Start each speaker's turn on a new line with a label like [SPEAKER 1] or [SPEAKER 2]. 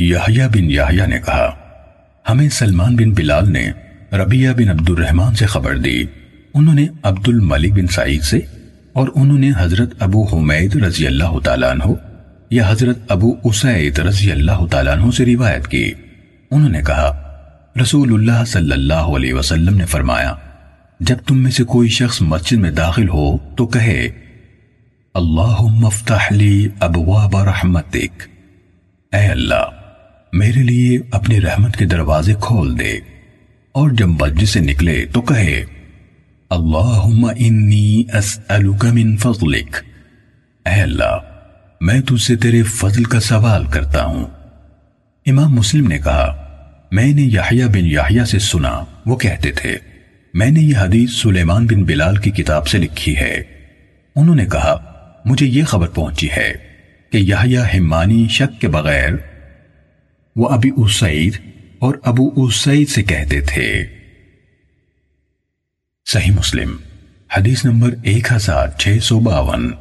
[SPEAKER 1] یحییٰ بن یحییٰ نے کہا، ہمیں سلمان بن بلال نے ربیہ بن عبد الرحمن سے خبر دی۔ انہوں نے عبد الملک بن سعید سے اور انہوں نے حضرت ابو حمید رضی اللہ تعالیٰ عنہ یا حضرت ابو اسید رضی اللہ تعالیٰ عنہ سے روایت کی۔ انہوں نے کہا، رسول اللہ صلی اللہ علیہ وسلم نے فرمایا، جب تم میں سے کوئی شخص مسجد میں داخل ہو تو کہے، اللہم افتح لی ابواب رحمتک۔ اے اللہ میرے لیے اپنی رحمت کے دروازے کھول دے اور جب مسجد سے نکلے تو کہے، اللہم انی اسألک من فضلک. اے اللہ، میں تجھ سے تیرے فضل کا سوال کرتا ہوں۔ امام مسلم نے کہا، میں نے یحییٰ بن یحییٰ سے سنا، وہ کہتے تھے، میں نے یہ حدیث سلیمان بن بلال کی کتاب سے لکھی ہے۔ انہوں نے کہا، مجھے یہ خبر پہنچی ہے کہ یحییٰ ہمانی شک کے بغیر وہ ابی اسعید اور ابو اسعید سے کہتے تھے۔ صحیح مسلم، حدیث نمبر ایک ہزار چھ سو باون۔